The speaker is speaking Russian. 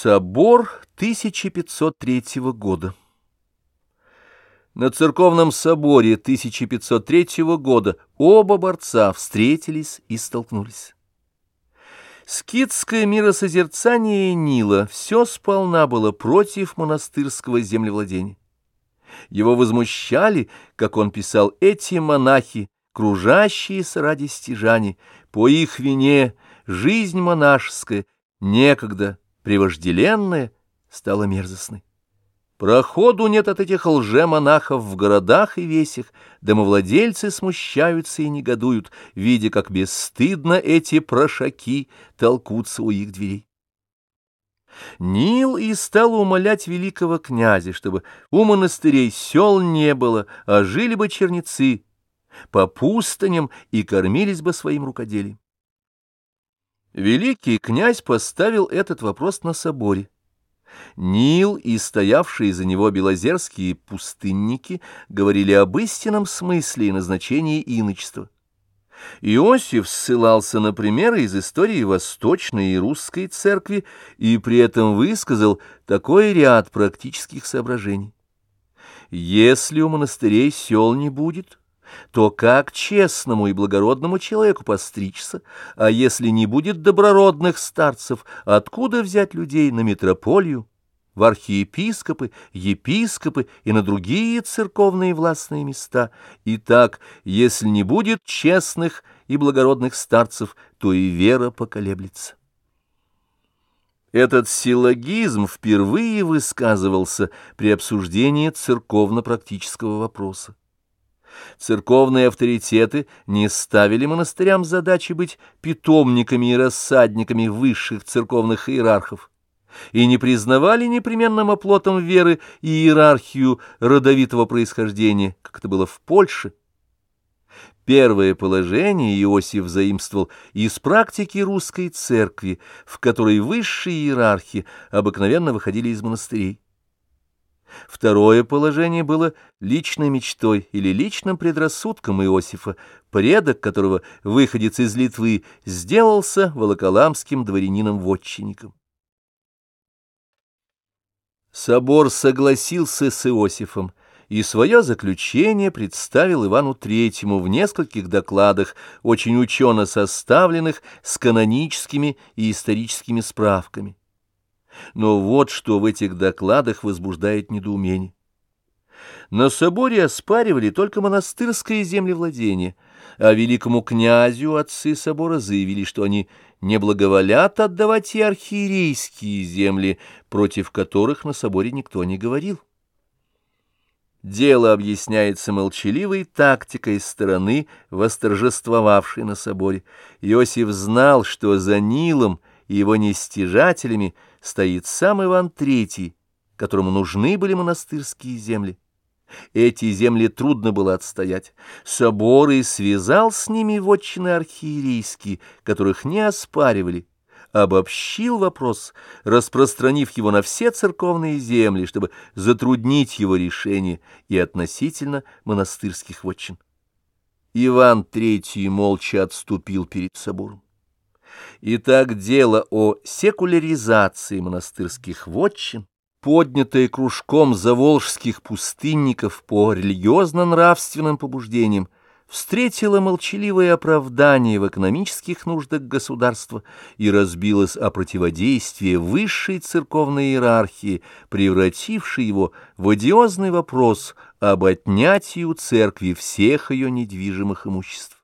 Собор 1503 года На церковном соборе 1503 года оба борца встретились и столкнулись. Скитское миросозерцание Нила все сполна было против монастырского землевладения. Его возмущали, как он писал, эти монахи, кружащиеся ради стяжаний. По их вине жизнь монашеская некогда превожделенная стала мерзостной. Проходу нет от этих лже-монахов в городах и весях, домовладельцы смущаются и негодуют, видя, как бесстыдно эти прошаки толкутся у их дверей. Нил и стал умолять великого князя, чтобы у монастырей сел не было, а жили бы черницы по пустыням и кормились бы своим рукоделием. Великий князь поставил этот вопрос на соборе. Нил и стоявшие за него белозерские пустынники говорили об истинном смысле и назначении иночества. Иосиф ссылался на примеры из истории Восточной и Русской церкви и при этом высказал такой ряд практических соображений. Если у монастырей сел не будет, то как честному и благородному человеку постричься, а если не будет доброродных старцев, откуда взять людей на митрополию, в архиепископы, епископы и на другие церковные властные места? И так, если не будет честных и благородных старцев, то и вера поколеблется. Этот силлогизм впервые высказывался при обсуждении церковно-практического вопроса. Церковные авторитеты не ставили монастырям задачи быть питомниками и рассадниками высших церковных иерархов и не признавали непременным оплотом веры и иерархию родовитого происхождения, как это было в Польше. Первое положение Иосиф заимствовал из практики русской церкви, в которой высшие иерархи обыкновенно выходили из монастырей. Второе положение было личной мечтой или личным предрассудком Иосифа, предок которого, выходец из Литвы, сделался волоколамским дворянином-вотчинником. Собор согласился с Иосифом и свое заключение представил Ивану Третьему в нескольких докладах, очень учено составленных с каноническими и историческими справками. Но вот что в этих докладах возбуждает недоумение. На соборе оспаривали только монастырское землевладение, а великому князю отцы собора заявили, что они не благоволят отдавать и архиерейские земли, против которых на соборе никто не говорил. Дело объясняется молчаливой тактикой стороны, восторжествовавшей на соборе. Иосиф знал, что за Нилом и его нестяжателями стоит сам Иван Третий, которому нужны были монастырские земли. Эти земли трудно было отстоять. Соборы связал с ними вотчины архиерейские, которых не оспаривали, обобщил вопрос, распространив его на все церковные земли, чтобы затруднить его решение и относительно монастырских вотчин. Иван Третий молча отступил перед собором. Итак, дело о секуляризации монастырских вотчин, поднятое кружком заволжских пустынников по религиозно-нравственным побуждениям, встретило молчаливое оправдание в экономических нуждах государства и разбилось о противодействии высшей церковной иерархии, превратившей его в одиозный вопрос об отнятии у церкви всех ее недвижимых имуществ.